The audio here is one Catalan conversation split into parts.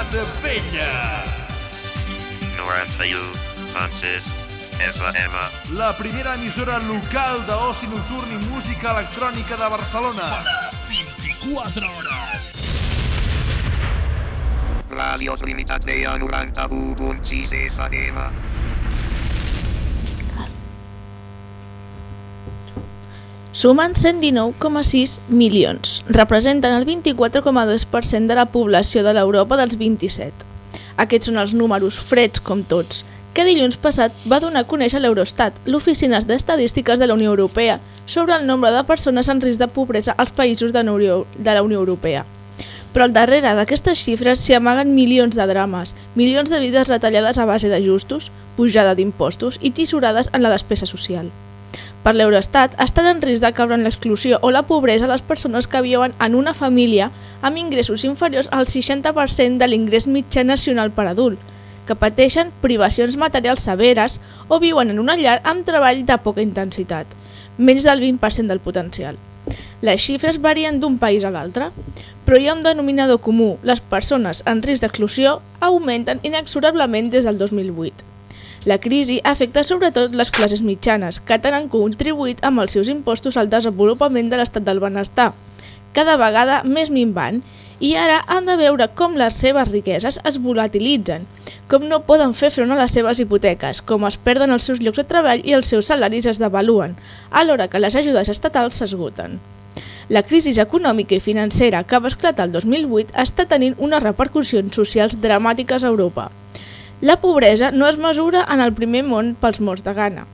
Vella. 91.6 FM. La primera emissora local d'oci nocturn i música electrònica de Barcelona. Sona 24 hores. Ràdios Limitat Vella 91.6 FM. Sumen 119,6 milions. Representen el 24,2% de la població de l'Europa dels 27. Aquests són els números freds com tots, que dilluns passat va donar a conèixer l'Eurostat, l'Oficina d'Estadístiques de la Unió Europea, sobre el nombre de persones en risc de pobresa als països de la Unió, Europea. Però al darrere d'aquestes xifres s'hi amaguen milions de drames, milions de vides retallades a base d'ajustos, pujada d'impostos i tisorades en la despesa social. Per l'Eurostat, estan en risc de caure en l'exclusió o la pobresa les persones que viuen en una família amb ingressos inferiors al 60% de l'ingrés mitjà nacional per adult, que pateixen privacions materials severes o viuen en una llar amb treball de poca intensitat, menys del 20% del potencial. Les xifres varien d'un país a l'altre, però hi ha un denominador comú, les persones en risc d'exclusió augmenten inexorablement des del 2008. La crisi afecta sobretot les classes mitjanes, que tant han contribuït amb els seus impostos al desenvolupament de l'estat del benestar, cada vegada més minvant, i ara han de veure com les seves riqueses es volatilitzen, com no poden fer front a les seves hipoteques, com es perden els seus llocs de treball i els seus salaris es devaluen, alhora que les ajudes estatals s'esgoten. La crisi econòmica i financera que va esclatar el 2008 està tenint unes repercussions socials dramàtiques a Europa. La pobresa no es mesura en el primer món pels morts de gana.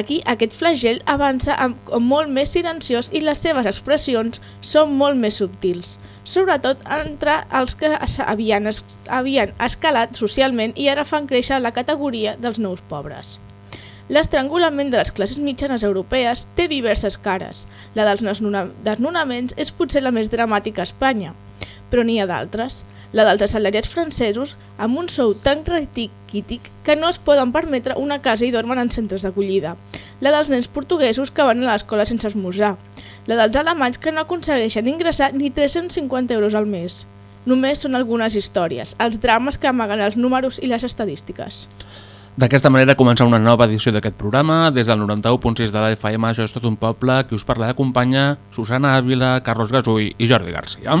Aquí aquest flagell avança amb, amb molt més silenciós i les seves expressions són molt més subtils, sobretot entre els que havien, es, havien escalat socialment i ara fan créixer la categoria dels nous pobres. L'estrangulament de les classes mitjanes europees té diverses cares. La dels desnonaments és potser la més dramàtica a Espanya, però n'hi ha d'altres. La dels assalariats francesos amb un sou tan retiquític que no es poden permetre una casa i dormen en centres d'acollida. La dels nens portuguesos que van a l'escola sense esmorzar. La dels alemanys que no aconsegueixen ingressar ni 350 euros al mes. Només són algunes històries, els drames que amaguen els números i les estadístiques. D'aquesta manera comença una nova edició d'aquest programa. Des del 91.6 de la FM, això és tot un poble, qui us parla d'acompanya Susana Ávila, Carlos Gasull i Jordi Garcia.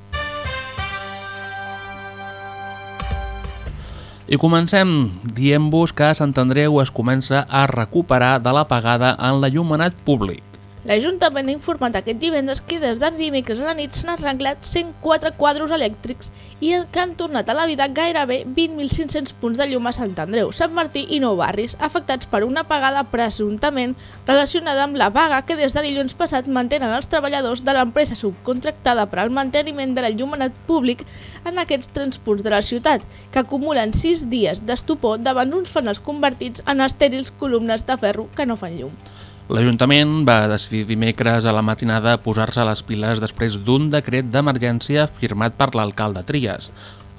I comencem dient-vos que Sant Andreu es comença a recuperar de l'apagada en l'allumenat públic. L'Ajuntament ha informat aquest divendres que des de dimecres a la nit s'han arreglat 104 quadros elèctrics i que han tornat a la vida gairebé 20.500 punts de llum a Sant Andreu, Sant Martí i Nou Barris, afectats per una apagada presumptament relacionada amb la vaga que des de dilluns passat mantenen els treballadors de l'empresa subcontractada per al manteniment de l'enllumenat públic en aquests transports de la ciutat, que acumulen 6 dies d'estupor davant uns fanals convertits en estèrils columnes de ferro que no fan llum. L'Ajuntament va decidir dimecres a la matinada posar-se a les piles després d'un decret d'emergència firmat per l'alcalde Trias.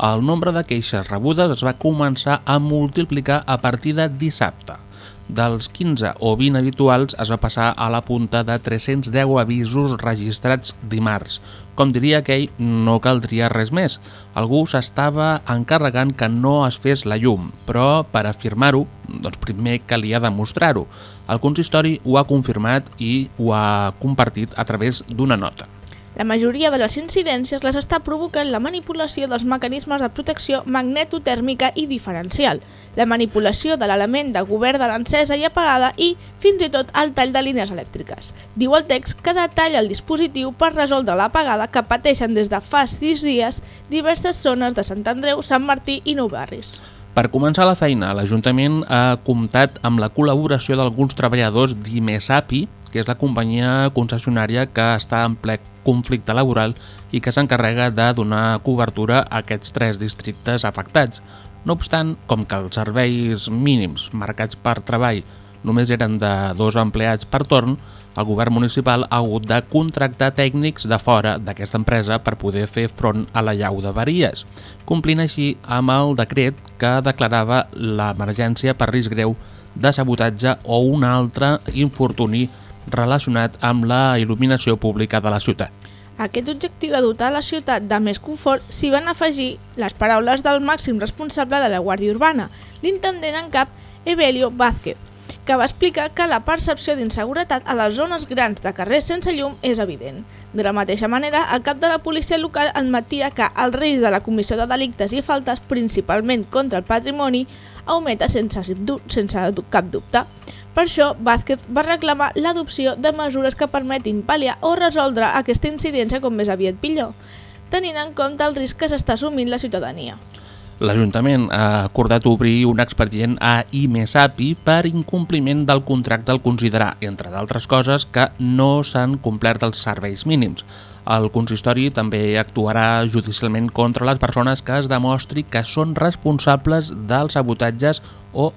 El nombre de queixes rebudes es va començar a multiplicar a partir de dissabte. Dels 15 o 20 habituals es va passar a la punta de 310 avisos registrats dimarts. Com diria aquell, no caldria res més. Algú s'estava encarregant que no es fes la llum, però per afirmar-ho, doncs primer calia demostrar-ho. El consistori ho ha confirmat i ho ha compartit a través d'una nota. La majoria de les incidències les està provocant la manipulació dels mecanismes de protecció magnetotèrmica i diferencial, la manipulació de l'element de govern de l'encesa i apagada i, fins i tot, el tall de línies elèctriques. Diu el text que detalla el dispositiu per resoldre l'apagada que pateixen des de fa 6 dies diverses zones de Sant Andreu, Sant Martí i Nou Barris. Per començar la feina, l'Ajuntament ha comptat amb la col·laboració d'alguns treballadors d'IMESAPI que és la companyia concessionària que està en ple conflicte laboral i que s'encarrega de donar cobertura a aquests tres districtes afectats. No obstant, com que els serveis mínims marcats per treball només eren de dos empleats per torn, el govern municipal ha hagut de contractar tècnics de fora d'aquesta empresa per poder fer front a la llau d'avaries, complint així amb el decret que declarava l'emergència per risc greu de sabotatge o un altre infortuni relacionat amb la il·luminació pública de la ciutat. Aquest objectiu de dotar la ciutat de més confort s'hi van afegir les paraules del màxim responsable de la Guàrdia Urbana, l'intendent en cap Evelio Vázquez, que va explicar que la percepció d'inseguretat a les zones grans de carrers sense llum és evident. De la mateixa manera, el cap de la policia local admetia que el risc de la comissió de delictes i faltes, principalment contra el patrimoni, augmenta sense, sense cap dubte. Per això, Vázquez va reclamar l'adopció de mesures que permetin pal·liar o resoldre aquesta incidència com més aviat millor, tenint en compte el risc que s'està assumint la ciutadania. L'Ajuntament ha acordat obrir un expedient a IMESAPI per incompliment del contracte al considerar, entre d'altres coses, que no s'han complert els serveis mínims. El consistori també actuarà judicialment contra les persones que es demostri que són responsables dels sabotatges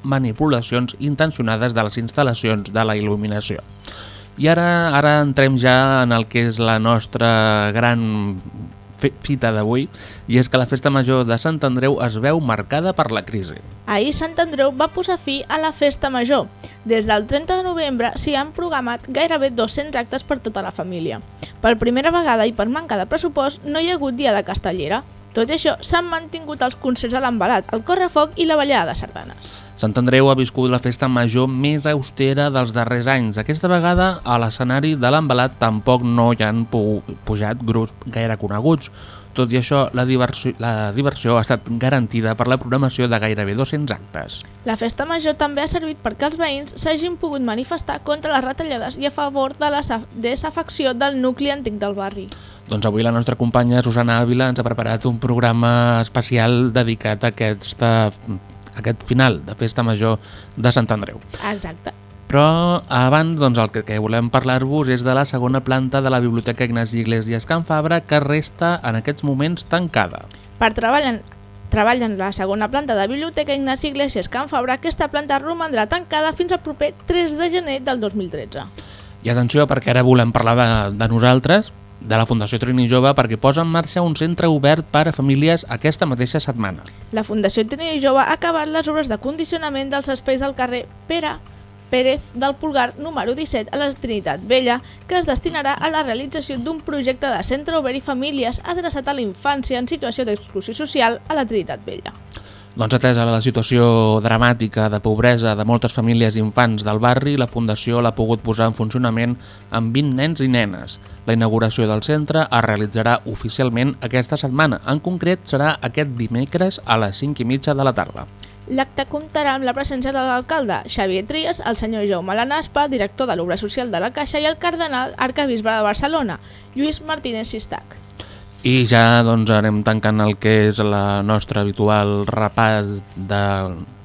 manipulacions intencionades de les instal·lacions de la il·luminació. I ara ara entrem ja en el que és la nostra gran fita d'avui, i és que la festa major de Sant Andreu es veu marcada per la crisi. Ahir Sant Andreu va posar fi a la festa major. Des del 30 de novembre s'hi han programat gairebé 200 actes per tota la família. Per primera vegada i per manca de pressupost no hi ha hagut dia de castellera. Tot i això, s'han mantingut els concerts a l'embalat, el correfoc i la ballada de sardanes. Sant Andreu ha viscut la festa major més austera dels darrers anys. Aquesta vegada, a l'escenari de l'embalat tampoc no hi han pujat grups gaire coneguts. Tot i això, la diversió, la diversió ha estat garantida per la programació de gairebé 200 actes. La festa major també ha servit perquè els veïns s'hagin pogut manifestar contra les retallades i a favor de la desafecció del nucli antic del barri. Doncs avui la nostra companya Susana Ávila ens ha preparat un programa especial dedicat a aquesta aquest final de Festa Major de Sant Andreu. Exacte. Però abans doncs, el que, que volem parlar-vos és de la segona planta de la Biblioteca Ignasi Iglesias Can Fabra que resta en aquests moments tancada. Per treballar treballen la segona planta de Biblioteca Ignasi Iglesias Can Fabra, aquesta planta romandrà tancada fins al proper 3 de gener del 2013. I atenció, perquè ara volem parlar de, de nosaltres, de la Fundació Trini Jove perquè posa en marxa un centre obert per a famílies aquesta mateixa setmana. La Fundació Trini Jove ha acabat les obres de condicionament dels espais del carrer Pere Pérez del Pulgar número 17 a la Trinitat Vella, que es destinarà a la realització d'un projecte de centre obert i famílies adreçat a la infància en situació d'exclusió social a la Trinitat Vella. Doncs atesa la situació dramàtica de pobresa de moltes famílies i infants del barri, la Fundació l'ha pogut posar en funcionament amb 20 nens i nenes. La inauguració del centre es realitzarà oficialment aquesta setmana. En concret, serà aquest dimecres a les 5 i mitja de la tarda. L'acte comptarà amb la presència de l'alcalde Xavier Trias, el senyor Jaume Lanaspa, director de l'Obra Social de la Caixa, i el cardenal arcabisbe de Barcelona, Lluís Martínez Sistac. I ja doncs, anem tancant el que és la nostra habitual repàs de,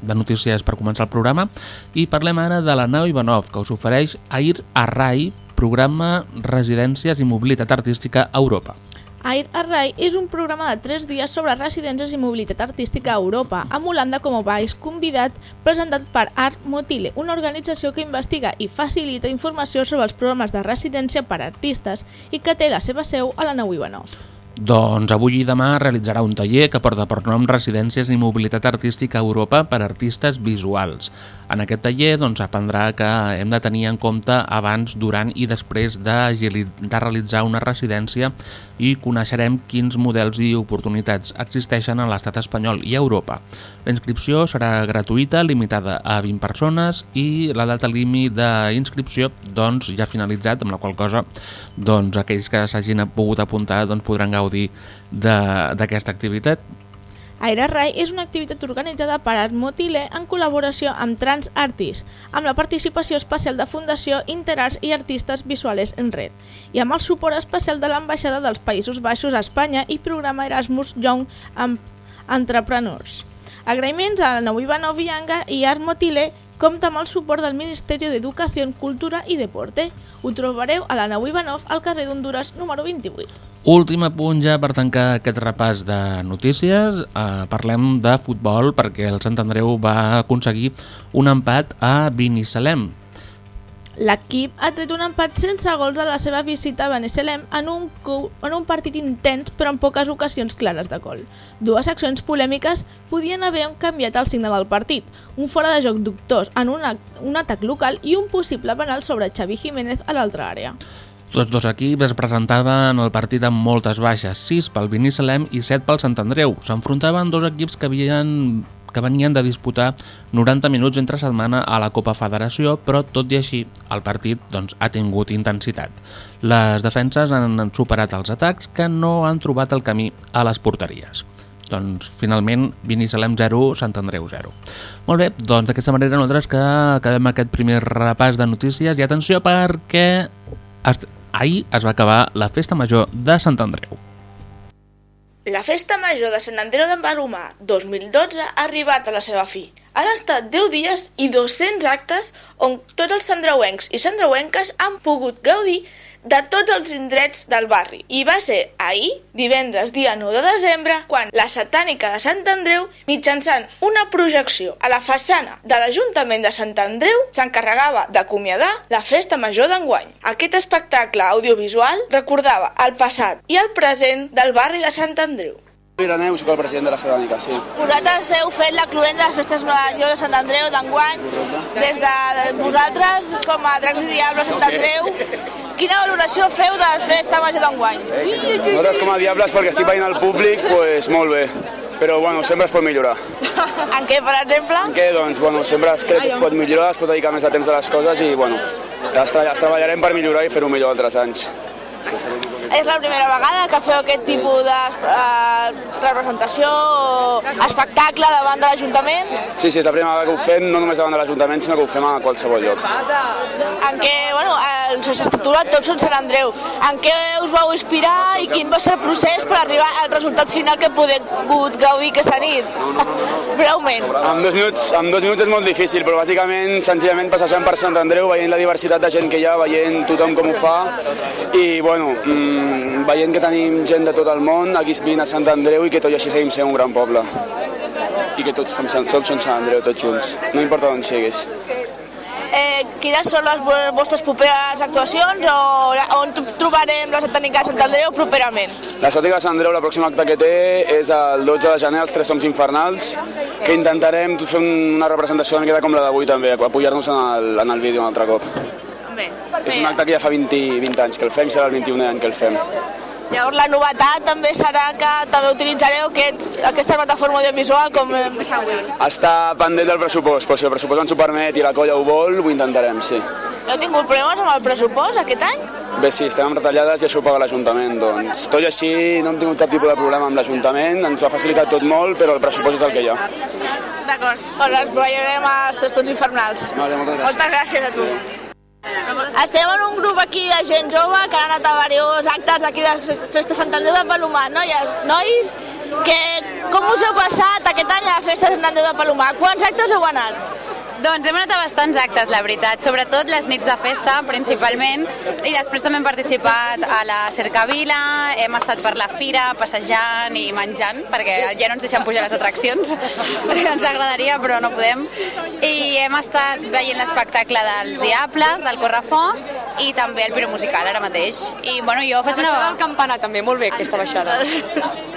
de notícies per començar el programa i parlem ara de la nau Ivanov, que us ofereix Air Arrai, programa Residències i Mobilitat Artística a Europa. Air Arrai és un programa de 3 dies sobre residències i mobilitat artística a Europa, amb Holanda com a país convidat, presentat per Art Motile, una organització que investiga i facilita informació sobre els programes de residència per a artistes i que té la seva seu a la nau Ivanov. Doncs avui i demà realitzarà un taller que porta per nom Residències i Mobilitat Artística a Europa per a artistes visuals. En aquest taller doncs, aprendrà que hem de tenir en compte abans, durant i després de, de realitzar una residència i coneixerem quins models i oportunitats existeixen a l'estat espanyol i a Europa. La inscripció serà gratuïta, limitada a 20 persones i la data límit d'inscripció doncs, ja ha finalitzat, amb la qual cosa doncs, aquells que s'hagin pogut apuntar doncs, podran gaudir d'aquesta activitat. Aire Rai és una activitat organitzada per Art Motile en col·laboració amb Trans Artis, amb la participació especial de Fundació Interarts i Artistes Visuales en Red, i amb el suport especial de l'Ambaixada dels Països Baixos a Espanya i programa Erasmus Young Entrepreneurs. Agraïments a la Nou Ivanov i Art Motile compta amb el suport del Ministeri d'Educació, Cultura i Deporte. Ho trobareu a la nau Ivanov, al carrer d'Honduras, número 28. Últim apunt ja per tancar aquest repàs de notícies. Eh, parlem de futbol perquè el Sant Andreu va aconseguir un empat a Binissalem. L'equip ha tret un empat sense gols de la seva visita a Benissalem en un, en un partit intens però en poques ocasions clares de gol. Dues accions polèmiques podien haver canviat el signe del partit, un fora de joc dubtós en un, ac- un atac local i un possible penal sobre Xavi Jiménez a l'altra àrea. Tots dos equips es presentaven al partit amb moltes baixes, 6 pel Binissalem i 7 pel Sant Andreu. S'enfrontaven dos equips que havien que venien de disputar 90 minuts entre setmana a la Copa Federació, però tot i així el partit doncs, ha tingut intensitat. Les defenses han superat els atacs que no han trobat el camí a les porteries. Doncs finalment Binissalem 0, Sant Andreu 0. Molt bé, doncs d'aquesta manera nosaltres que acabem aquest primer repàs de notícies i atenció perquè ahir es va acabar la festa major de Sant Andreu. La Festa Major de Sant Andreu d'en Balomà 2012 ha arribat a la seva fi. Han estat 10 dies i 200 actes on tots els sandreuencs i sandreuenques han pogut gaudir de tots els indrets del barri. I va ser ahir, divendres, dia 9 de desembre, quan la satànica de Sant Andreu, mitjançant una projecció a la façana de l'Ajuntament de Sant Andreu, s'encarregava d'acomiadar la festa major d'enguany. Aquest espectacle audiovisual recordava el passat i el present del barri de Sant Andreu. Ireneu, soc el president de la Ceràmica, sí. Vosaltres heu fet la cluent de les festes major de Sant Andreu d'enguany, des de vosaltres, com a Dracs i Diables Sant Andreu. Quina valoració feu de la festa major d'enguany? Nosaltres com a Diables, perquè estic veient el públic, pues, molt bé. Però bueno, sempre es pot millorar. En què, per exemple? Què? Doncs bueno, sempre es crec que es pot millorar, es pot dedicar més de temps a les coses i bueno, es treballarem per millorar i fer-ho millor altres anys. És la primera vegada que feu aquest tipus de eh, representació o espectacle davant de l'Ajuntament? Sí, sí, és la primera vegada que ho fem, no només davant de l'Ajuntament, sinó que ho fem a qualsevol lloc. En què, bueno, el s'estructura tots són Sant Andreu. En què us vau inspirar i quin va ser el procés per arribar al resultat final que pogut gaudir aquesta nit? Breument. En dos, minuts, en dos minuts és molt difícil, però bàsicament, senzillament passejant per Sant Andreu, veient la diversitat de gent que hi ha, veient tothom com ho fa i, bueno, mmm, veient que tenim gent de tot el món aquí vivint a Sant Andreu i que tot i així seguim sent un gran poble. I que tots som, Sant- tots som Sant Andreu, tots junts, no importa on siguis. Eh, quines són les vo- vostres properes actuacions o on tro- trobarem la Satànica de Sant Andreu properament? La Sàtica de Sant Andreu, la pròxima acte que té és el 12 de gener, els Tres Toms Infernals, que intentarem fer una representació una miqueta com la d'avui també, apoyar-nos en, el, en el vídeo un altre cop. Bé, És un acte que ja fa 20, 20 anys que el fem, serà el 21è any que el fem. Llavors la novetat també serà que també utilitzareu aquest, aquesta plataforma audiovisual com vist avui. Està pendent del pressupost, però si el pressupost ens ho permet i la colla ho vol, ho intentarem, sí. Heu tingut problemes amb el pressupost aquest any? Bé, sí, estem amb retallades i això ho paga l'Ajuntament, doncs. Tot i així, no hem tingut cap tipus de problema amb l'Ajuntament, ens ho ha facilitat tot molt, però el pressupost és el que hi ha. D'acord. Doncs ens veurem als Trastorns Infernals. Vale, moltes gràcies. Moltes gràcies a tu. Estem en un grup aquí de gent jove que han anat a diversos actes d'aquí de Festa Sant Andreu de Palomar, no? I els nois, que, com us heu passat aquest any a la Festa Sant Andreu de Palomar? Quants actes heu anat? Doncs hem anat a bastants actes, la veritat, sobretot les nits de festa, principalment, i després també hem participat a la Cercavila, hem estat per la fira, passejant i menjant, perquè ja no ens deixen pujar les atraccions, ens agradaria, però no podem, i hem estat veient l'espectacle dels Diables, del Correfoc, i també el Piro Musical ara mateix. I bueno, jo faig una... El campanar també, molt bé aquesta baixada.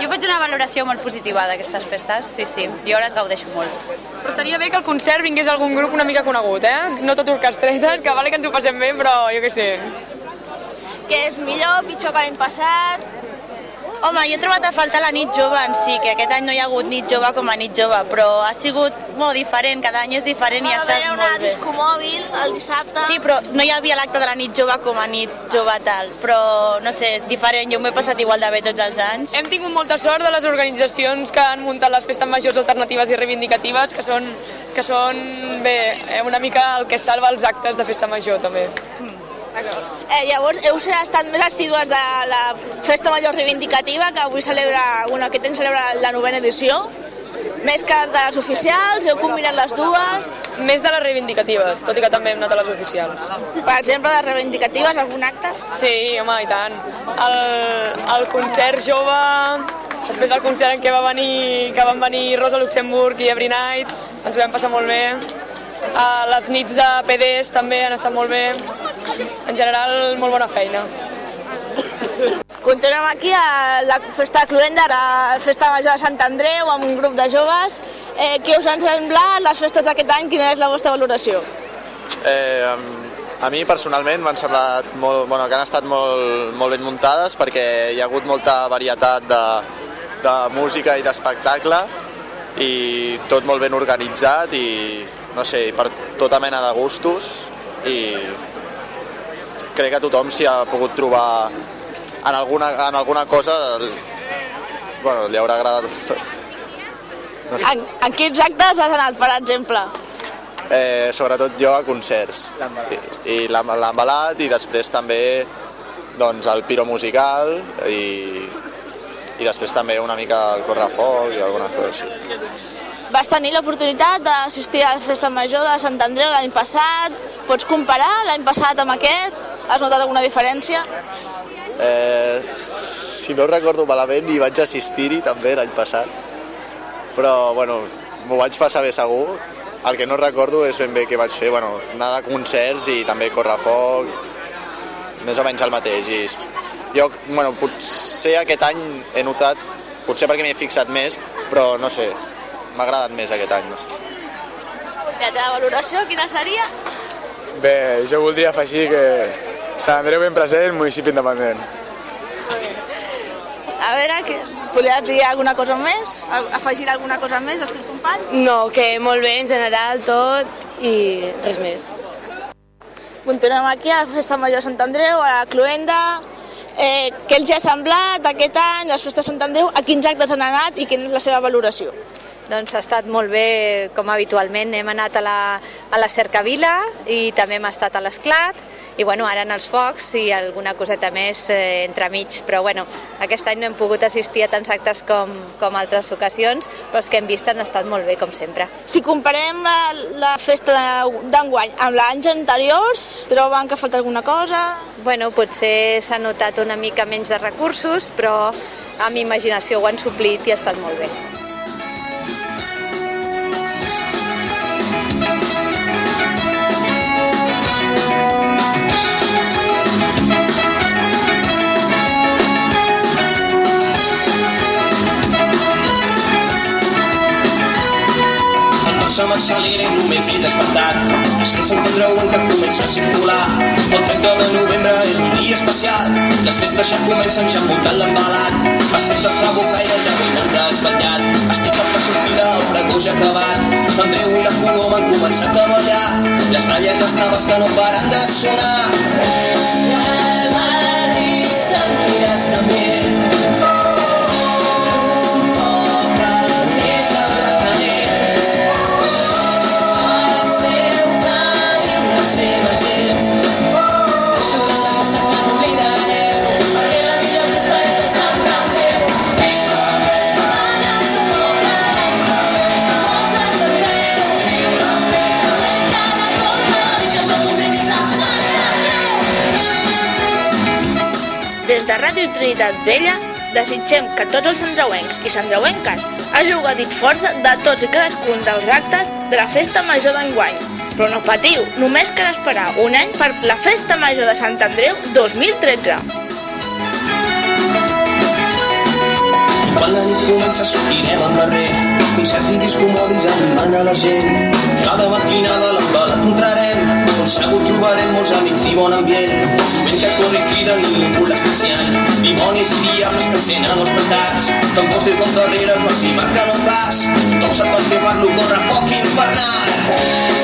Jo faig una valoració molt positiva d'aquestes festes, sí, sí, jo les gaudeixo molt. Però estaria bé que al concert vingués algun grup una mica conegut, eh? No tot orquestretes, que vale que ens ho passem bé, però jo què sé. Què és millor, pitjor que l'any passat? Home, jo he trobat a faltar la nit jove en si, que aquest any no hi ha hagut nit jove com a nit jove, però ha sigut molt diferent, cada any és diferent i ha Va estat haver una molt bé. disco mòbil el dissabte. Sí, però no hi havia l'acte de la nit jove com a nit jove tal, però no sé, diferent, jo m'he passat igual de bé tots els anys. Hem tingut molta sort de les organitzacions que han muntat les festes majors alternatives i reivindicatives, que són, que són bé, eh, una mica el que salva els actes de festa major també. Eh, llavors, heu estat més assídues de la Festa Major Reivindicativa, que avui celebra, bueno, aquest any celebra la novena edició. Més que de les oficials, heu combinat les dues? Més de les reivindicatives, tot i que també hem anat a les oficials. Per exemple, les reivindicatives, algun acte? Sí, home, i tant. El, el concert jove, després el concert en què va venir, que van venir Rosa Luxemburg i Every Night, ens ho vam passar molt bé. Uh, les nits de PDs també han estat molt bé. En general, molt bona feina. Continuem aquí a la festa de Cluenda, la festa major de Sant Andreu, amb un grup de joves. Eh, què us han semblat les festes d'aquest any? Quina és la vostra valoració? Eh, a mi personalment m'han semblat molt, bueno, que han estat molt, molt ben muntades perquè hi ha hagut molta varietat de, de música i d'espectacle i tot molt ben organitzat i no sé, per tota mena de gustos i crec que tothom s'hi ha pogut trobar en alguna, en alguna cosa bueno, li haurà agradat no sé. en, en quins actes has anat, per exemple? Eh, sobretot jo a concerts i, i l'embalat i després també doncs, el piro musical i, i després també una mica el correfoc i algunes coses així. Vas tenir l'oportunitat d'assistir a la festa major de Sant Andreu l'any passat. Pots comparar l'any passat amb aquest? Has notat alguna diferència? Eh, si no recordo malament, hi vaig assistir-hi també l'any passat. Però, bueno, m'ho vaig passar bé segur. El que no recordo és ben bé què vaig fer. Bueno, anar de concerts i també correfoc, més o menys el mateix. I jo, bueno, potser aquest any he notat, potser perquè m'hi he fixat més, però no sé, m'ha agradat més aquest any. No sé. La teva valoració, quina seria? Bé, jo voldria afegir que Sant Andreu ben present, municipi independent. A veure, que, podries dir alguna cosa més? Afegir alguna cosa més als teus companys? No, que molt bé en general tot i res més. Continuem aquí a la Festa Major de Sant Andreu, a la Cluenda. Eh, què els ha semblat aquest any, les festes de Sant Andreu? A quins actes han anat i quina és la seva valoració? Doncs ha estat molt bé, com habitualment. Hem anat a la, a la Cercavila i també hem estat a l'Esclat i bueno, ara en els focs i alguna coseta més eh, entremig, però bueno, aquest any no hem pogut assistir a tants actes com, com altres ocasions, però els que hem vist han estat molt bé, com sempre. Si comparem la, la festa d'enguany amb l'anys anteriors, troben que falta alguna cosa? Bueno, potser s'ha notat una mica menys de recursos, però amb imaginació ho han suplit i ha estat molt bé. Se m'accelera i només he despertat. Sense entendre-ho en que comença a circular. El 30 de novembre és un dia especial les festes ja comencen ja muntant l'embalat. Temps de trabucaire ja m'han desvetllat. Estic a la sortida el pregó ja acabat. l'Andreu i la Coloma han començat a ballar les gralles dels tables que no paren de sonar Des de Ràdio Trinitat Vella desitgem que tots els sandreuencs i sandreuenques hàgiu gaudit força de tots i cadascun dels actes de la Festa Major d'enguany. Però no patiu, només cal esperar un any per la Festa Major de Sant Andreu 2013. Quan la nit comença sortirem al carrer Concerts i discomòbils animant a la gent Cada matinada l'embala encontrarem On segur trobarem molts amics i bon ambient. Jovent que corre i crida ningú l'esticiant Dimonis i diables que encenen els petards Tambors des del darrere que els hi marquen el pas Tothom sap per què parlo, corre foc infernal. I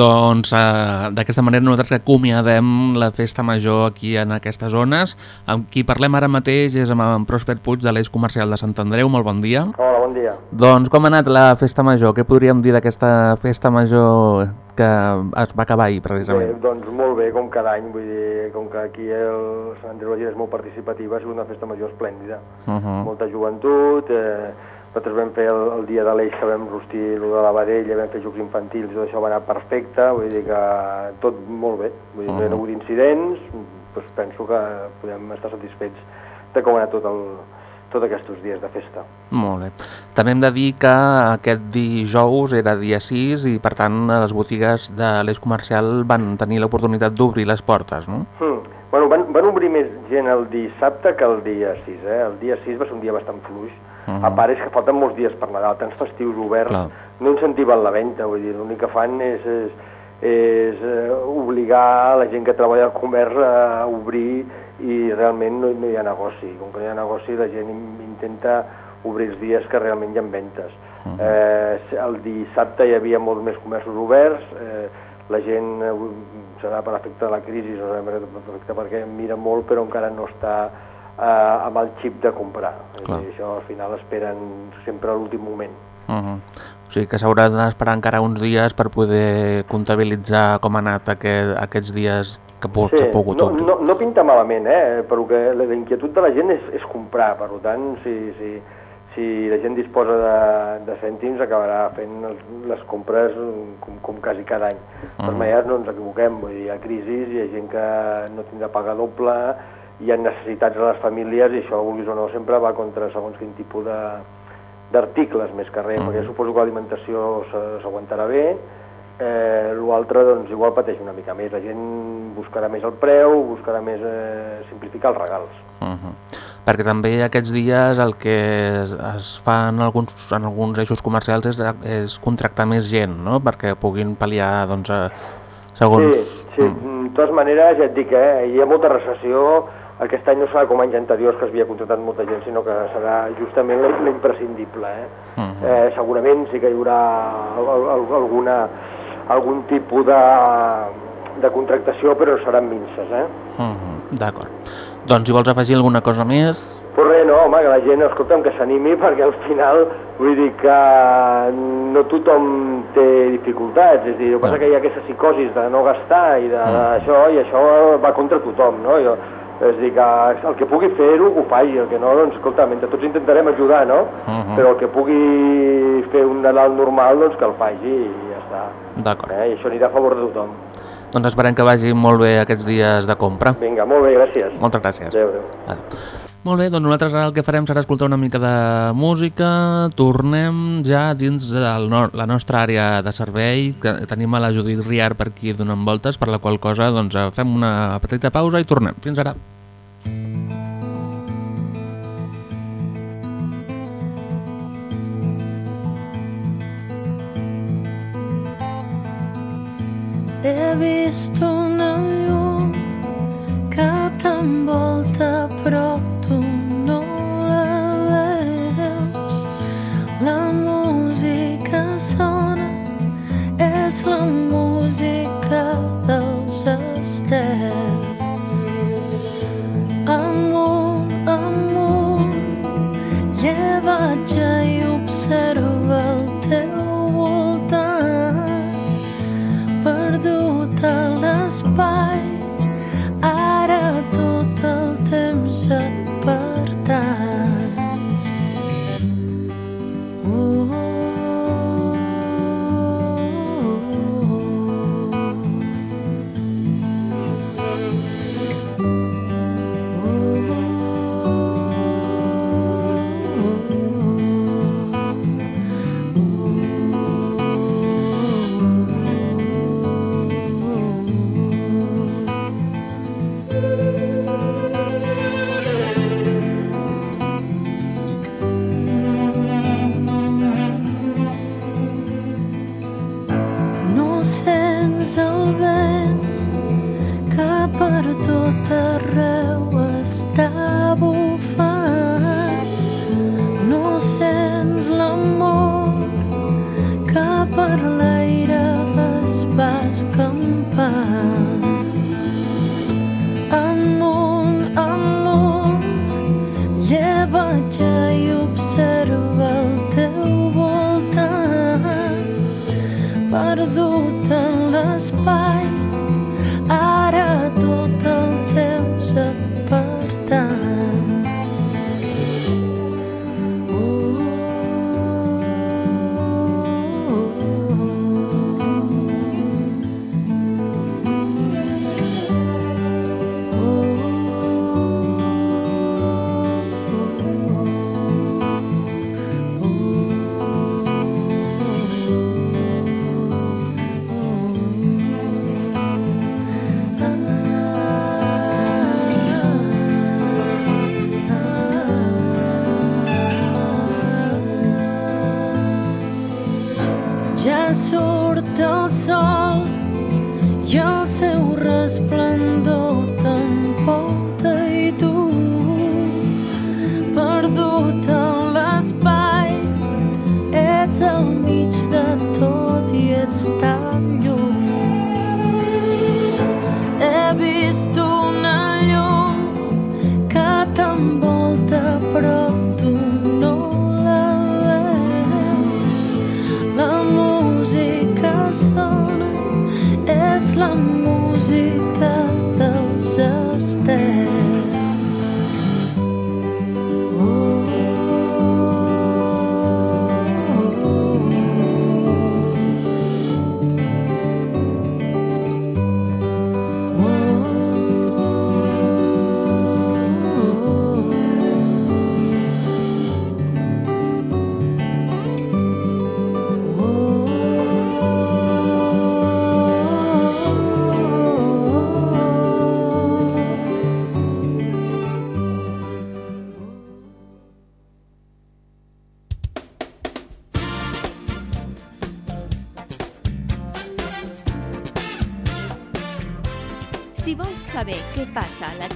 doncs eh, d'aquesta manera nosaltres acomiadem la festa major aquí en aquestes zones. Amb qui parlem ara mateix és amb en Pròsper Puig de l'Eix Comercial de Sant Andreu. Molt bon dia. Hola, bon dia. Doncs com ha anat la festa major? Què podríem dir d'aquesta festa major que es va acabar ahir, Bé, precisament? doncs molt bé, com cada any, vull dir, com que aquí el Sant Andreu la gent és molt participativa, ha sigut una festa major esplèndida. Uh -huh. Molta joventut, eh, nosaltres vam fer el, el dia de l'eix que vam rostir el de la vedella, vam fer jocs infantils, tot això va anar perfecte, vull dir que tot molt bé, vull dir, no hi ha hagut incidents, doncs penso que podem estar satisfets de com ha anat tot, el, tot aquests dies de festa. Molt bé. També hem de dir que aquest dijous era dia 6 i per tant les botigues de l'Eix Comercial van tenir l'oportunitat d'obrir les portes, no? Hmm. Bueno, van, van obrir més gent el dissabte que el dia 6, eh? El dia 6 va ser un dia bastant fluix. Mhm. A part és que falten molts dies per Nadal, tants festius oberts, Clar. no incentiven la venda, vull dir, l'únic que fan és, és, és eh, obligar la gent que treballa al comerç a obrir i realment no, no hi ha negoci. Com que no hi ha negoci, la gent in- intenta obrir els dies que realment hi ha ventes. eh, el dissabte hi havia molts més comerços oberts, eh, la gent eh, serà per efecte de la crisi, no serà per efecte perquè mira molt però encara no està eh, amb el xip de comprar. Clar. dir, això al final esperen sempre a l'últim moment. Uh -huh. O sigui que s'haurà d'esperar encara uns dies per poder comptabilitzar com ha anat aquest, aquests dies que pu- s'ha pogut no, obrir. no, no pinta malament, eh? però que la, inquietud de la gent és, és comprar, per tant, si, si, si la gent disposa de, de cèntims acabarà fent els, les compres com, com quasi cada any. De totes Mhm. maneres no ens equivoquem, vull dir, hi ha crisis, hi ha gent que no tindrà paga doble, hi ha necessitats a les famílies i això, vulguis o no, sempre va contra segons quin tipus de d'articles més que res, Mhm. perquè suposo que l'alimentació s'aguantarà bé, eh, l'altre doncs igual pateix una mica més, la gent buscarà més el preu, buscarà més eh, simplificar els regals. Uh -huh. Perquè també aquests dies el que es, es fa en alguns, en alguns eixos comercials és, és contractar més gent, no? perquè puguin pal·liar doncs, eh, segons... Sí, sí, mm. de totes maneres ja et dic, eh, hi ha molta recessió, aquest any no serà com anys anteriors que es havia contractat molta gent, sinó que serà justament la- l'imprescindible. Eh? Mhm. Eh, segurament sí que hi haurà al- al- alguna, algun tipus de, de contractació, però seran minces. Eh? Uh -huh. D'acord. Doncs si vols afegir alguna cosa més... Però res, no, home, que la gent, escolta'm, que s'animi perquè al final, vull dir que no tothom té dificultats, és a dir, el que passa que hi ha aquesta psicosis de no gastar i d'això, i això va contra tothom, no? Jo, és dir, que el que pugui fer-ho, ho faci, el que no, doncs, escolta'm, entre tots intentarem ajudar, no? Mhm. Però el que pugui fer un Nadal normal, doncs que el faci i ja està. D'acord. Eh? I això anirà a favor de tothom. Doncs esperem que vagi molt bé aquests dies de compra. Vinga, molt bé, gràcies. Moltes gràcies. Adéu, adéu. Adéu. Molt bé, doncs nosaltres ara el que farem serà escoltar una mica de música. Tornem ja dins de la nostra àrea de servei, que tenim a la Judit Riar per aquí donant voltes, per la qual cosa doncs, eh, fem una petita pausa i tornem. Fins ara. He vist una llum que t'envolta però tu no la veus. La música sona, és la música dels estels. Amunt, amunt, llevatge i observa el teu voltant perdut a l'espai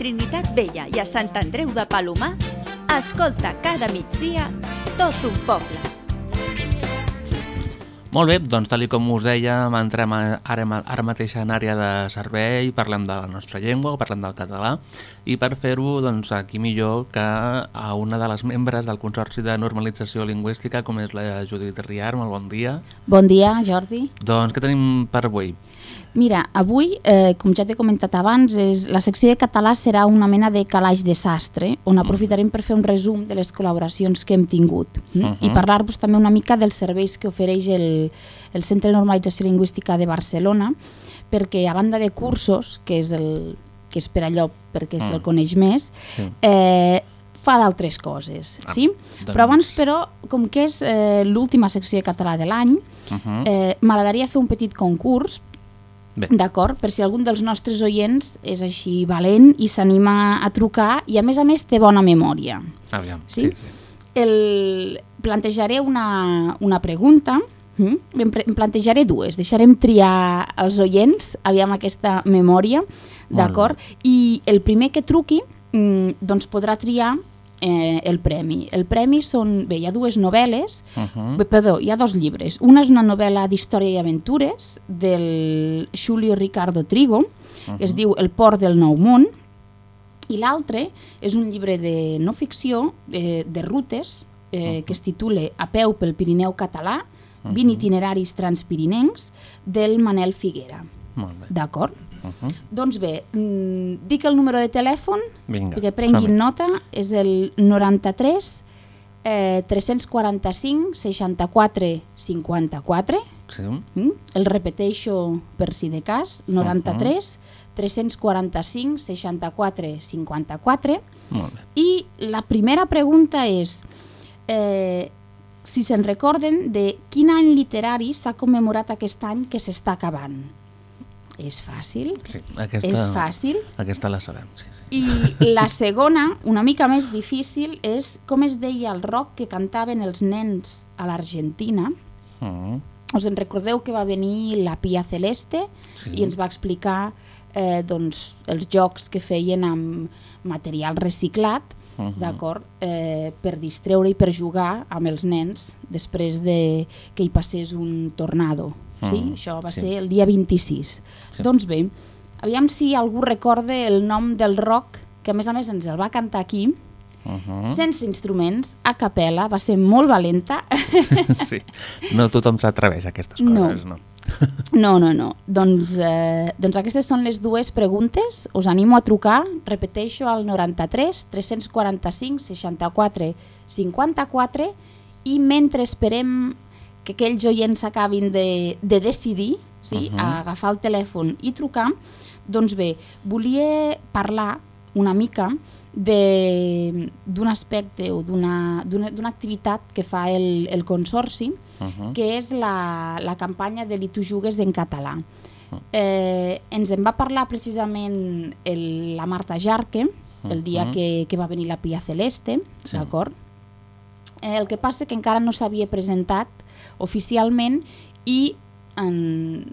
Trinitat Vella i a Sant Andreu de Palomar, escolta cada migdia tot un poble. Molt bé, doncs tal i com us dèiem, entrem ara, ara mateix en àrea de servei, parlem de la nostra llengua, parlem del català, i per fer-ho, doncs aquí millor que a una de les membres del Consorci de Normalització Lingüística, com és la Judit Riar, molt bon dia. Bon dia, Jordi. Doncs què tenim per avui? Mira, avui, eh, com ja t'he comentat abans, és, la secció de català serà una mena de calaix de sastre, on aprofitarem per fer un resum de les col·laboracions que hem tingut mm? Mhm. i parlar-vos també una mica dels serveis que ofereix el, el Centre de Normalització Lingüística de Barcelona, perquè a banda de cursos, que és, el, que és per allò perquè Mm. se'l coneix més, Sí. eh, fa d'altres coses, Ah, sí? doncs- Però abans, però, com que és eh, l'última secció de català de l'any, Mhm. eh, m'agradaria fer un petit concurs. D'acord? Per si algun dels nostres oients és així valent i s'anima a trucar i a més a més té bona memòria. Aviam, Sí? sí, sí. El... Plantejaré una, una pregunta, mm? pre- em plantejaré dues, deixarem triar els oients, aviam aquesta memòria, d'acord? I el primer que truqui mm, doncs podrà triar eh, el premi. El premi són, bé, hi ha dues novel·les, Mhm. Bé, Perdó, hi ha dos llibres. Una és una novel·la d'història i aventures del Julio Ricardo Trigo, que es Mhm. diu El port del nou món, i l'altre és un llibre de no ficció, eh, de rutes, eh, que es titula A peu pel Pirineu català, 20 itineraris transpirinencs, del Manel Figuera. Molt bé. D'acord? Uh -huh. Doncs bé, mm, dic el número de telèfon Vinga, perquè prenguin nota, és el 93 eh, 345 64 54 Sí. mm? el repeteixo per si de cas 93 345 64 54 Molt bé. i la primera pregunta és eh, si se'n recorden de quin any literari s'ha commemorat aquest any que s'està acabant és fàcil Sí, aquesta, és fàcil Aquesta la sabem, sí, sí. i la segona, una mica més difícil, és com es deia el rock que cantaven els nens a l'Argentina. Mm. Us en recordeu que va venir la Pia Celeste Sí. i ens va explicar eh, doncs, els jocs que feien amb material reciclat, Mhm. d'acord, eh, per distreure i per jugar amb els nens després de que hi passés un tornado. Sí? Mhm, Això va sí. ser el dia 26. Sí. Doncs bé, aviam si algú recorda el nom del rock, que a més a més ens el va cantar aquí, Uh -huh. sense instruments, a capella, va ser molt valenta. sí. No tothom s'atreveix a aquestes coses, no. No, no, no. Doncs, eh, doncs aquestes són les dues preguntes. Us animo a trucar, repeteixo, al 93 345 64 54 i mentre esperem que aquells oients acabin de, de decidir, sí, Mhm. a agafar el telèfon i trucar, doncs bé, volia parlar una mica de- d'un aspecte o d'una activitat que fa el, el Consorci, Mhm. que és la, la campanya de Li tu jugues en català. Eh, ens en va parlar precisament el, la Marta Jarque, el dia Mhm. que, que va venir la Pia Celeste, Sí. d'acord? Eh, el que passa que encara no s'havia presentat oficialment i en,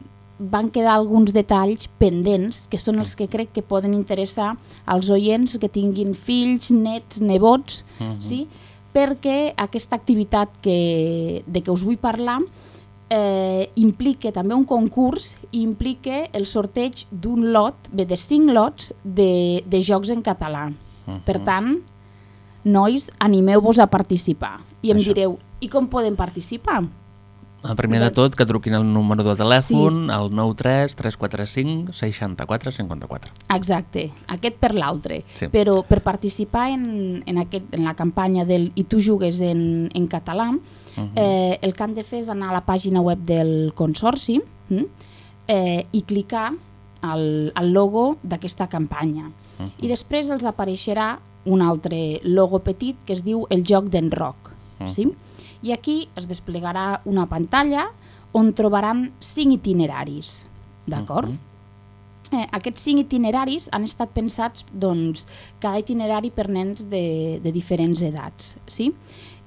van quedar alguns detalls pendents que són els que crec que poden interessar als oients que tinguin fills, nets, nebots, Mhm. sí? perquè aquesta activitat que, de què us vull parlar eh, implica també un concurs i implica el sorteig d'un lot, bé, de cinc lots de, de jocs en català. Per tant, nois, animeu-vos a participar. I em Això. direu, i com podem participar? El primer de tot, que truquin al número de telèfon, Sí. al 93 345 64 54. Exacte, aquest per l'altre. Sí. Però per participar en, en, aquest, en la campanya del I tu jugues en, en català, Mhm. eh, el que han de fer és anar a la pàgina web del Consorci mm? eh, i clicar al, al logo d'aquesta campanya. I després els apareixerà un altre logo petit que es diu el joc d'en Roc. Mhm. Sí? I aquí es desplegarà una pantalla on trobaran cinc itineraris. D'acord? Eh, aquests cinc itineraris han estat pensats, doncs, cada itinerari per nens de, de diferents edats, sí?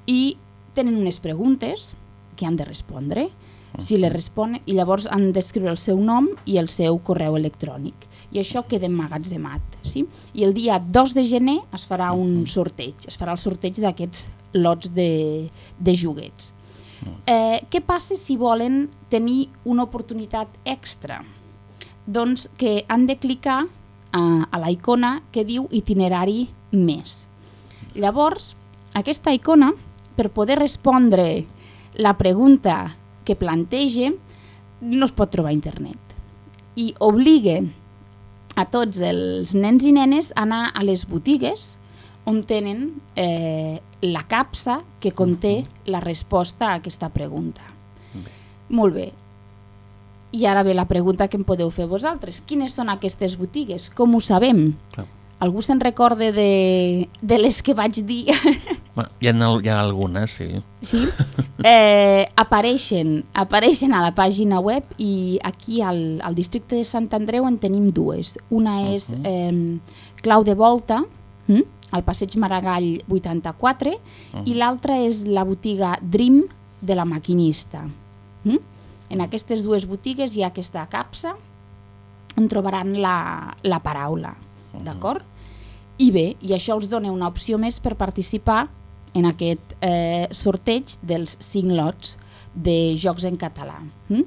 I tenen unes preguntes que han de respondre, si les responen, i llavors han d'escriure el seu nom i el seu correu electrònic. I això queda emmagatzemat, sí? I el dia 2 de gener es farà un sorteig, es farà el sorteig d'aquests lots de, de joguets. Eh, què passa si volen tenir una oportunitat extra? Doncs que han de clicar a, a la icona que diu itinerari més. Llavors, aquesta icona, per poder respondre la pregunta que planteja, no es pot trobar a internet. I obliga a tots els nens i nenes a anar a les botigues on tenen eh, la capsa que conté la resposta a aquesta pregunta. Molt bé. I ara ve la pregunta que em podeu fer vosaltres. Quines són aquestes botigues? Com ho sabem? Clar. Algú se'n recorde de, de les que vaig dir? Bueno, hi, ha, hi ha algunes, sí. Sí? Eh, apareixen, apareixen a la pàgina web i aquí al, al districte de Sant Andreu en tenim dues. Una és eh, Clau de Volta, hm? Al passeig Maragall 84, i l'altra és la botiga Dream de la Maquinista. Hm? En aquestes dues botigues hi ha aquesta capsa on trobaran la, la paraula, d'acord? I bé, i això els dona una opció més per participar en aquest eh, sorteig dels 5 lots de jocs en català. Mm?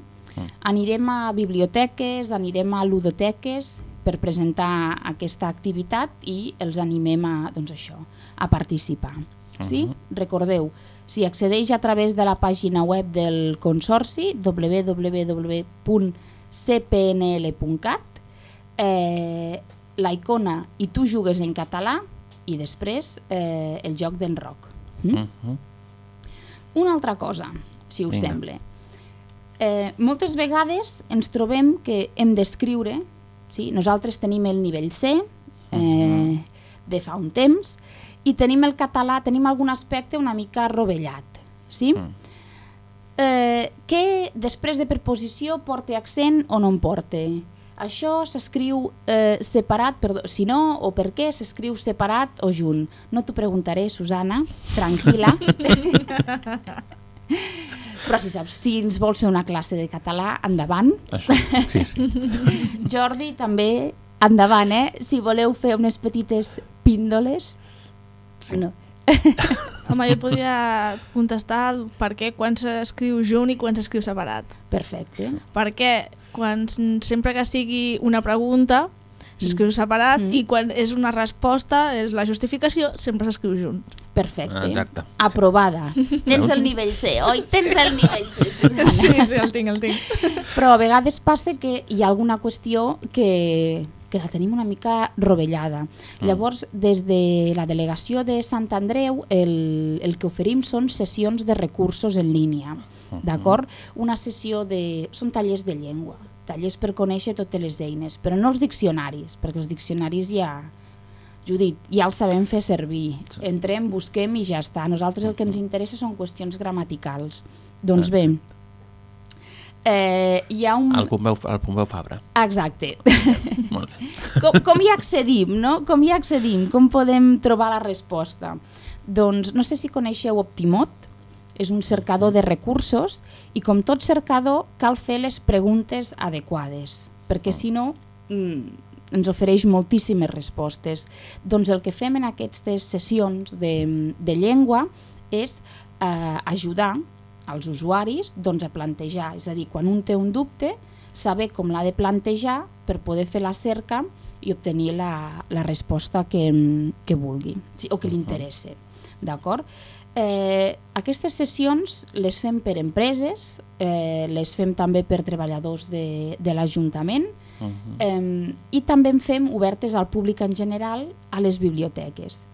Anirem a biblioteques, anirem a ludoteques per presentar aquesta activitat i els animem a, doncs això, a participar. Sí? Recordeu, si accedeix a través de la pàgina web del Consorci, www.cpnl.cat, eh, la icona i tu jugues en català i després eh, el joc d'en Roc. Mm? Uh -huh. Una altra cosa, si us Vinga. sembla. Eh, moltes vegades ens trobem que hem d'escriure, sí? nosaltres tenim el nivell C eh, de fa un temps i tenim el català, tenim algun aspecte una mica rovellat. Sí? Eh, que després de preposició porta accent o no en porta? Això s'escriu eh, separat, perdó, si no, o per què s'escriu separat o junt? No t'ho preguntaré, Susana, tranquil·la. Però si saps, si ens vols fer una classe de català, endavant. Això, sí, sí. Jordi, també, endavant, eh? Si voleu fer unes petites píndoles. Sí. No. Home, jo podria contestar el per què quan s'escriu junt i quan s'escriu separat. Perfecte. Perquè quan, sempre que sigui una pregunta s'escriu separat Mm. i quan és una resposta, és la justificació, sempre s'escriu junt. Perfecte. Exacte. Aprovada. Tens Veus? el nivell C, oi? Tens el nivell C. Sí, sí, el tinc, el tinc. Però a vegades passa que hi ha alguna qüestió que, que la tenim una mica rovellada. Mm. Llavors, des de la delegació de Sant Andreu, el, el que oferim són sessions de recursos en línia, Mm-hmm. d'acord? Una sessió de... són tallers de llengua, tallers per conèixer totes les eines, però no els diccionaris, perquè els diccionaris ja... Judit, ja els sabem fer servir. Entrem, busquem i ja està. A nosaltres el que ens interessa són qüestions gramaticals. Doncs bé, eh, hi ha un... El Pompeu, el Pompeu Fabra. Exacte. Molt bé. com, com hi accedim, no? Com hi accedim? Com podem trobar la resposta? Doncs no sé si coneixeu Optimot, és un cercador de recursos i com tot cercador cal fer les preguntes adequades, perquè si no mm, ens ofereix moltíssimes respostes. Doncs el que fem en aquestes sessions de, de llengua és eh, ajudar als usuaris doncs, a plantejar, és a dir, quan un té un dubte, saber com l'ha de plantejar per poder fer la cerca i obtenir la, la resposta que, que vulgui sí, o que li interessa. D'acord? Eh, aquestes sessions les fem per empreses, eh, les fem també per treballadors de, de l'Ajuntament eh, i també en fem obertes al públic en general a les biblioteques.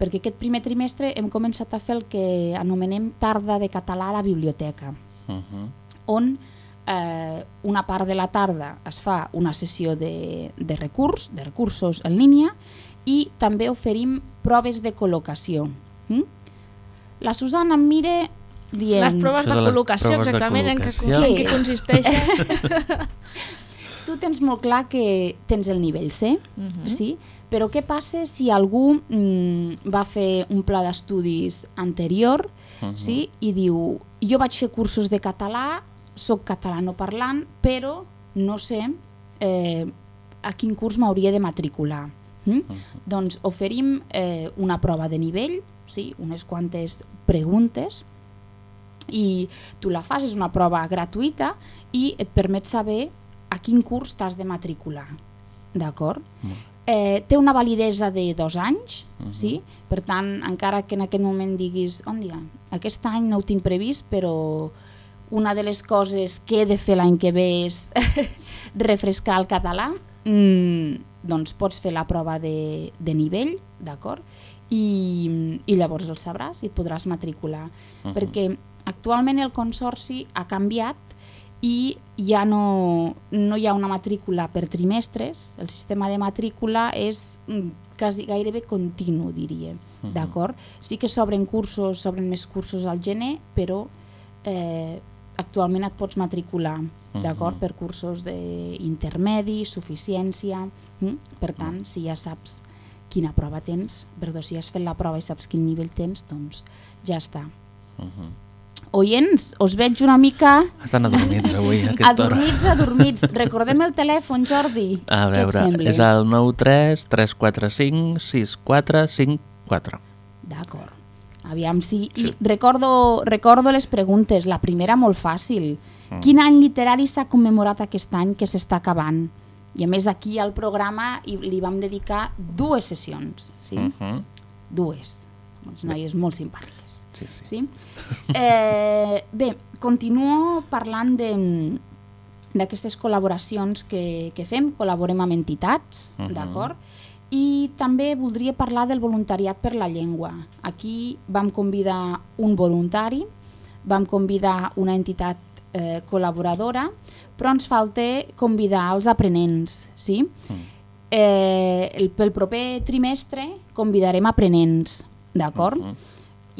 Perquè aquest primer trimestre hem començat a fer el que anomenem tarda de català a la biblioteca on eh, una part de la tarda es fa una sessió de, de recurs, de recursos en línia i també oferim proves de col·locació. Mm? La Susana em mira dient... Les proves de col·locació, exactament, en què, en què consisteixen. tu tens molt clar que tens el nivell C, Mhm. sí? però què passa si algú mm, va fer un pla d'estudis anterior Mhm. sí? i diu, jo vaig fer cursos de català, sóc catalanoparlant, però no sé eh, a quin curs m'hauria de matricular. Mm? Doncs oferim eh, una prova de nivell, sí? unes quantes preguntes, i tu la fas, és una prova gratuïta i et permet saber a quin curs t'has de matricular. D'acord? Eh, té una validesa de dos anys, sí? per tant, encara que en aquest moment diguis, on dia, aquest any no ho tinc previst, però una de les coses que he de fer l'any que ve és refrescar el català, mm, doncs pots fer la prova de, de nivell, d'acord? I, I llavors el sabràs i et podràs matricular. Mhm. Perquè actualment el Consorci ha canviat i ja no, no hi ha una matrícula per trimestres, el sistema de matrícula és mm, quasi gairebé continu, diria. Mhm. D'acord? Sí que s'obren cursos, s'obren més cursos al gener, però eh, actualment et pots matricular d'acord per cursos d'intermedi, suficiència, mm? per tant, si ja saps quina prova tens, perdó, si has fet la prova i saps quin nivell tens, doncs ja està. Oients, us veig una mica Estan adormits avui a aquesta hora. adormits, adormits. Recordem el telèfon, Jordi. A veure, és el 93 345 6454. D'acord. Aviam si... Sí. Recordo, recordo les preguntes. La primera molt fàcil. Mm. Quin any literari s'ha commemorat aquest any que s'està acabant? I a més aquí al programa hi- li vam dedicar dues sessions. Sí? Mhm. Dues. Unes noies molt simpàtiques. Sí, sí. sí? Eh, bé, continuo parlant de d'aquestes col·laboracions que, que fem, col·laborem amb entitats, Mhm. d'acord? I també voldria parlar del voluntariat per la llengua. Aquí vam convidar un voluntari, vam convidar una entitat eh, col·laboradora, però ens falta convidar els aprenents, sí? Eh, el, pel proper trimestre convidarem aprenents, d'acord?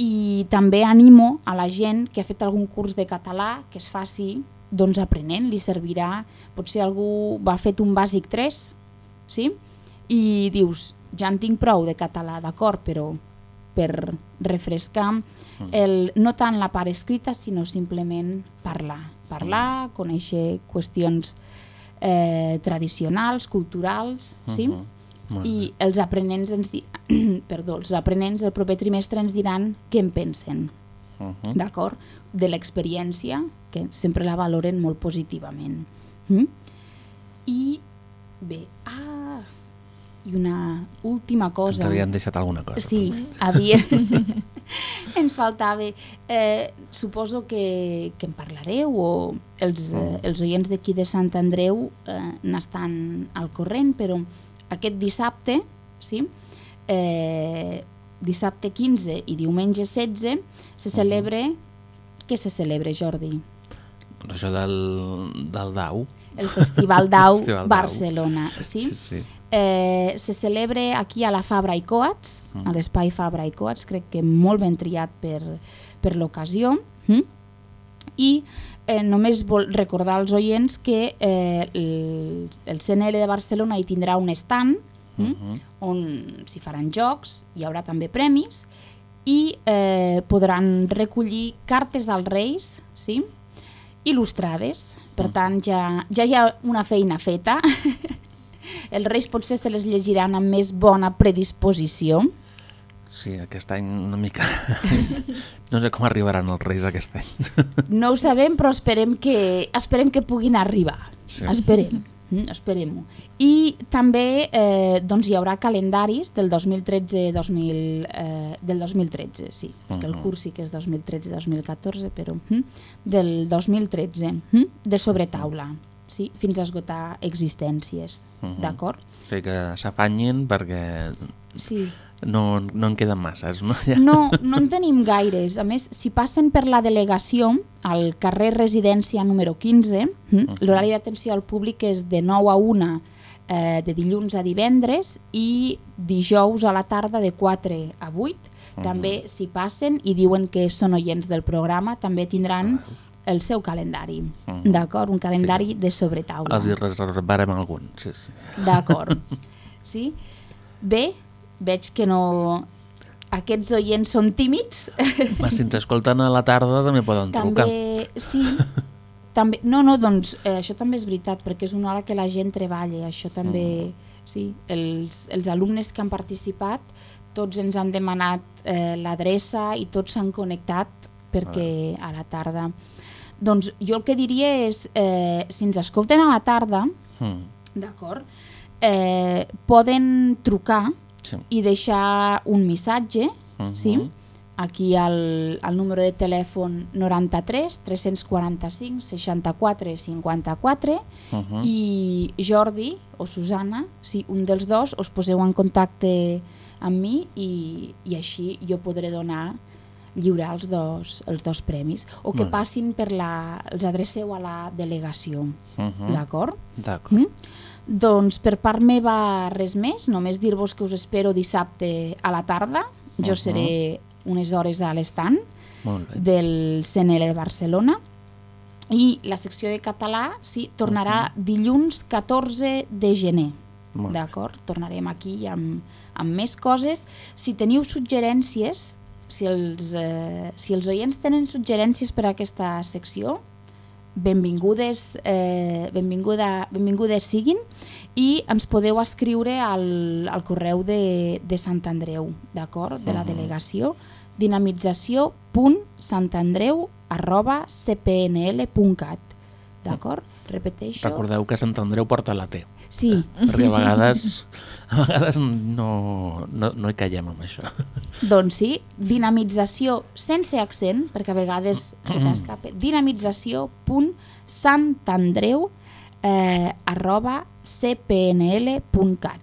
I també animo a la gent que ha fet algun curs de català que es faci doncs aprenent, li servirà, potser algú va fet un bàsic 3, sí? i dius, ja en tinc prou de català, d'acord, però per refrescar el, no tant la part escrita, sinó simplement parlar. Parlar, conèixer qüestions eh, tradicionals, culturals, sí? Mhm. Molt I els aprenents, ens di... Perdó, els aprenents del proper trimestre ens diran què en pensen, Mhm. d'acord? De l'experiència, que sempre la valoren molt positivament. Mm? I bé, ah, i una última Ens cosa. havien deixat alguna cosa. Sí, havia... ens faltava. Eh, suposo que, que en parlareu o els, eh, els oients d'aquí de Sant Andreu eh, n'estan al corrent, però aquest dissabte, sí, eh, dissabte 15 i diumenge 16, se celebra... Què se celebra, Jordi? Això del, del DAU. El Festival Dau Festival Dau. Barcelona, sí? Sí, sí. Eh, se celebra aquí a la Fabra i Coats, Mm. a l'espai Fabra i Coats, crec que molt ben triat per, per l'ocasió. Mm? I eh, només vol recordar als oients que eh, el, el CNL de Barcelona hi tindrà un stand mm? on s'hi faran jocs, hi haurà també premis i eh, podran recollir cartes als Reis, sí? il·lustrades. Per tant, ja, ja hi ha una feina feta. Els Reis potser se les llegiran amb més bona predisposició. Sí, aquest any una mica... no sé com arribaran els Reis aquest any. No ho sabem, però esperem que, esperem que puguin arribar. Sí. Esperem. Mm, Esperem-ho. I també eh, doncs hi haurà calendaris del 2013-2000 eh, del 2013, sí, que el Mhm. curs sí que és 2013-2014, però mm, del 2013, mm, de sobretaula, sí, fins a esgotar existències, Mhm. d'acord? O sigui que s'afanyin perquè Sí. no, no en queden masses, no? Ja. No, no en tenim gaires. A més, si passen per la delegació, al carrer Residència número 15, mm, l'horari d'atenció al públic és de 9 a 1 eh, de dilluns a divendres i dijous a la tarda de 4 a 8. També si passen i diuen que són oients del programa, també tindran el seu calendari, Mhm. d'acord? Un calendari de sobretaula. Els hi reservarem algun, sí, sí. D'acord. Sí? Bé, veig que no... Aquests oients són tímids. Ma, si ens escolten a la tarda també poden trucar. també, sí. També, no, no, doncs eh, això també és veritat, perquè és una hora que la gent treballa, això també, sí. Els, els alumnes que han participat, tots ens han demanat eh, l'adreça i tots s'han connectat perquè a la tarda... Doncs jo el que diria és, eh, si ens escolten a la tarda, Mm. D'acord. Eh, poden trucar Sí. i deixar un missatge, Mhm. sí? aquí al, al número de telèfon 93 345 64 54 Mhm. i Jordi o Susana, sí, un dels dos, us poseu en contacte amb mi i, i així jo podré donar lliurar els dos, els dos premis o que passin per la... els adreceu a la delegació, Mhm. d'acord? D'acord. Mm? Doncs per part meva res més, només dir-vos que us espero dissabte a la tarda. Jo Mhm. seré unes hores a bé. del CNL de Barcelona i la secció de català sí, tornarà dilluns 14 de gener. D'acord? Tornarem aquí amb, amb més coses. Si teniu suggerències, si els, eh, si els oients tenen suggerències per a aquesta secció, benvingudes, eh, benvinguda, benvingudes siguin i ens podeu escriure al, al correu de, de Sant Andreu, d'acord? De la Mhm. delegació dinamització.santandreu arroba cpnl.cat d'acord? Repeteixo. Recordeu que Sant Andreu porta la T. Sí. Perquè a vegades, a vegades no, no, no hi caiem amb això. Doncs sí, dinamització sense accent, perquè a vegades se t'escapa, dinamització.santandreu eh, arroba cpnl.cat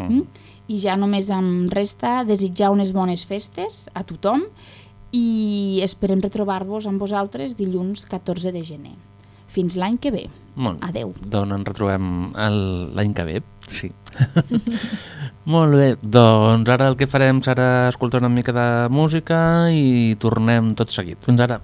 mm? I ja només em resta desitjar unes bones festes a tothom i esperem retrobar-vos amb vosaltres dilluns 14 de gener. Fins l'any que ve. Molt. Adeu. Doncs ens retrobem l'any que ve, sí. Molt bé, doncs ara el que farem serà escoltar una mica de música i tornem tot seguit. Fins ara.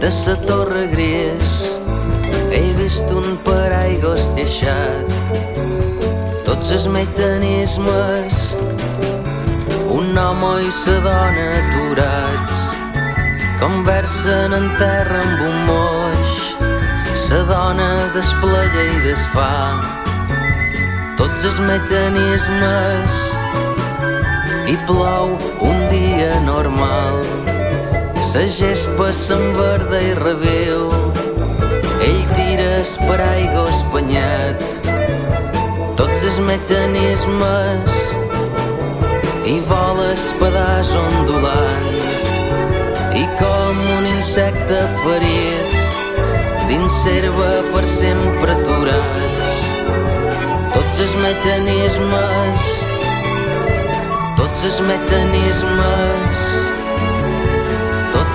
De sa torre gris. He vist un paraigos deixat, tots els mecanismes, un home i sa dona aturats, conversen en terra amb un moix, sa dona desplega i desfà tots els mecanismes i plou un dia normal. Sa gespa s'enverda i reviu, ell tira per aigua espanyat. Tots els mecanismes i vola es pedaç ondulant. I com un insecte ferit dins serva per sempre aturats. Tots els mecanismes tots els mecanismes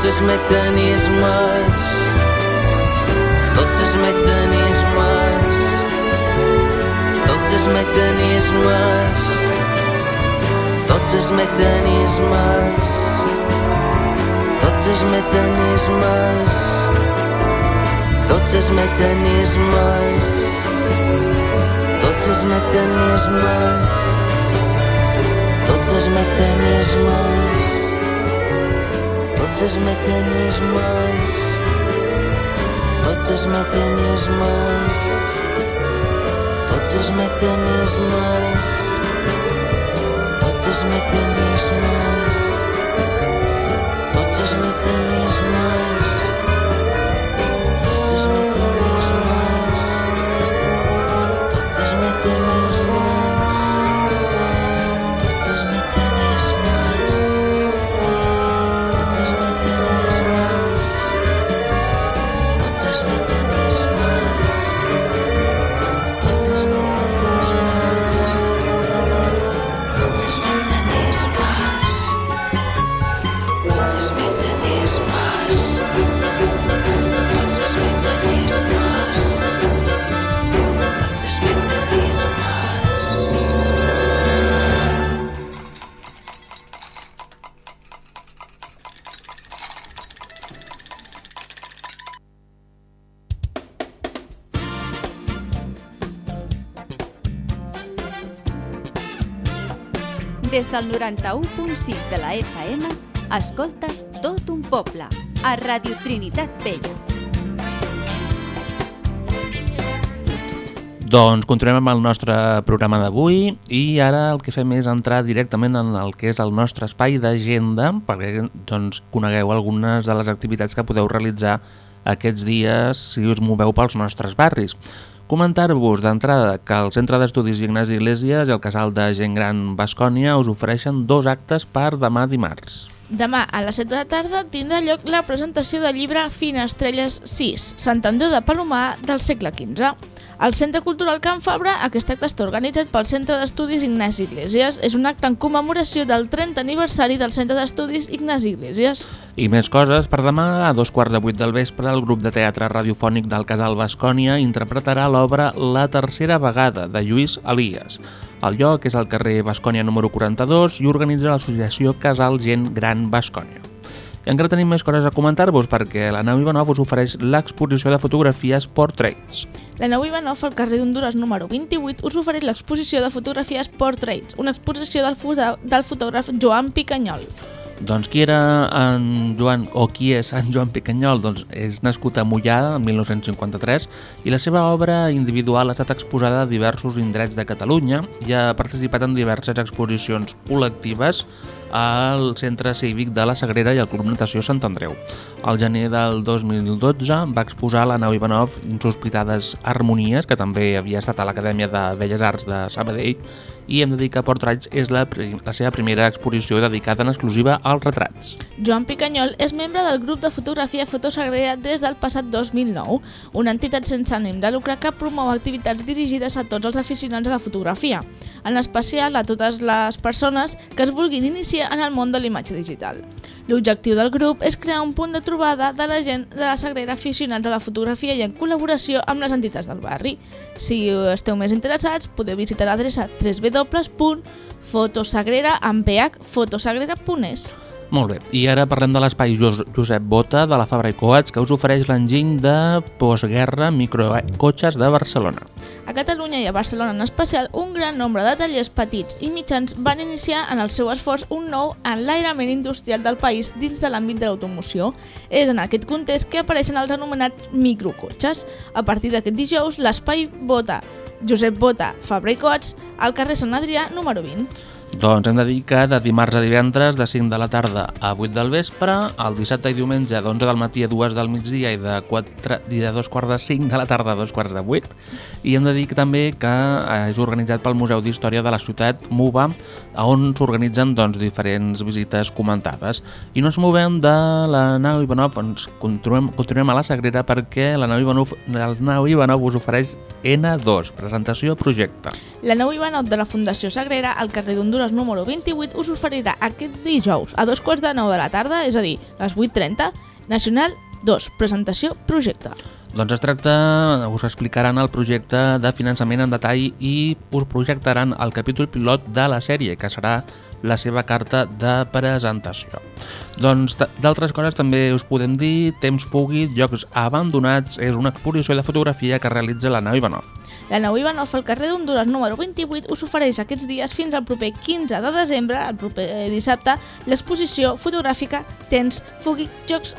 tots els mecanismes. Tots els mecanismes. Tots els mecanismes. Tots els mecanismes. Tots els mecanismes. Tots els mecanismes. Tots els mecanismes. Tots els mecanismes tots els mecanismes tots els mecanismes tots els mecanismes tots els mecanismes del 91.6 de la FM, escoltes tot un poble, a Radio Trinitat Vella. Doncs continuem amb el nostre programa d'avui i ara el que fem és entrar directament en el que és el nostre espai d'agenda perquè doncs, conegueu algunes de les activitats que podeu realitzar aquests dies si us moveu pels nostres barris. Comentar-vos d'entrada que el Centre d'Estudis Ignasi Iglesias i el Casal de Gent Gran Bascònia us ofereixen dos actes per demà dimarts. Demà a les 7 de la tarda tindrà lloc la presentació del llibre Finestrelles 6, Sant Andreu de Palomar del segle XV. Al Centre Cultural Can Fabra, aquest acte està organitzat pel Centre d'Estudis Ignasi Iglesias. És un acte en commemoració del 30 aniversari del Centre d'Estudis Ignasi Iglesias. I més coses, per demà, a dos quarts de vuit del vespre, el grup de teatre radiofònic del Casal Bascònia interpretarà l'obra La tercera vegada, de Lluís Elias. El lloc és al carrer Bascònia número 42 i organitza l'associació Casal Gent Gran Bascònia. I encara tenim més coses a comentar-vos perquè la nau Ivanov us ofereix l'exposició de fotografies Portraits. La nau Ivanov, al carrer d'Honduras número 28, us ofereix l'exposició de fotografies Portraits, una exposició del, foto del fotògraf Joan Picanyol. Doncs qui era en Joan, o qui és en Joan Picanyol? Doncs és nascut a Mollà en 1953 i la seva obra individual ha estat exposada a diversos indrets de Catalunya i ha participat en diverses exposicions col·lectives al Centre Cívic de la Sagrera i al Club Natació Sant Andreu. Al gener del 2012 va exposar la nau Ivanov Insospitades Harmonies, que també havia estat a l'Acadèmia de Belles Arts de Sabadell, i hem de dir que Portraits és la, la seva primera exposició dedicada en exclusiva als retrats. Joan Picanyol és membre del grup de fotografia Fotosagrera des del passat 2009, una entitat sense ànim de lucre que promou activitats dirigides a tots els aficionats a la fotografia, en especial a totes les persones que es vulguin iniciar en el món de l'imatge digital. L'objectiu del grup és crear un punt de trobada de la gent de la Sagrera aficionats a la fotografia i en col·laboració amb les entitats del barri. Si esteu més interessats, podeu visitar l'adreça www.fotosagrera.es Molt bé, i ara parlem de l'espai Jos Josep Bota de la Fabra i Coats que us ofereix l'enginy de postguerra microcotxes de Barcelona. A Catalunya i a Barcelona en especial, un gran nombre de tallers petits i mitjans van iniciar en el seu esforç un nou enlairament industrial del país dins de l'àmbit de l'automoció. És en aquest context que apareixen els anomenats microcotxes. A partir d'aquest dijous, l'espai Bota, Josep Bota, Fabra i Coats, al carrer Sant Adrià, número 20. Doncs hem de dir que de dimarts a divendres de 5 de la tarda a 8 del vespre, el dissabte i diumenge d'11 del matí a 2 del migdia i de, 4, i de 2 quarts de 5 de la tarda a 2 quarts de 8. I hem de dir que també que eh, és organitzat pel Museu d'Història de la ciutat MUBA, on s'organitzen doncs, diferents visites comentades. I no ens movem de la nau Ivanov, ens continuem, continuem a la Sagrera perquè la nau Ivanov, Ivanov us ofereix N2, presentació projecte. La nau Ivanov de la Fundació Sagrera, al carrer d'Honduras número 28, us oferirà aquest dijous a dos quarts de 9 de la tarda, és a dir, a les 8.30, Nacional 2, presentació projecte. Doncs es tracta, us explicaran el projecte de finançament en detall i us projectaran el capítol pilot de la sèrie, que serà la seva carta de presentació. Doncs d'altres coses també us podem dir Temps Fugit, Llocs Abandonats és una exposició de fotografia que realitza la nau Ivanov. La nau Ivanov al carrer d'Honduras número 28 us ofereix aquests dies fins al proper 15 de desembre, el proper dissabte, l'exposició fotogràfica Temps Fugit,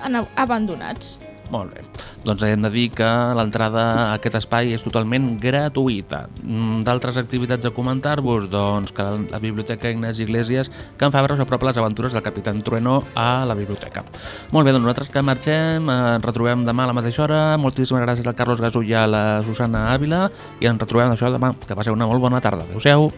Ana- Abandonats. Molt bé. Doncs hem de dir que l'entrada a aquest espai és totalment gratuïta. Mm, D'altres activitats a comentar-vos? Doncs que la Biblioteca Ignasi Iglesias Can Fabra us apropa les aventures del Capitán Trueno a la biblioteca. Molt bé, doncs nosaltres que marxem, ens retrobem demà a la mateixa hora. Moltíssimes gràcies al Carlos Gasull i a la Susana Ávila i ens retrobem això demà. Que passeu una molt bona tarda. Adéu-siau.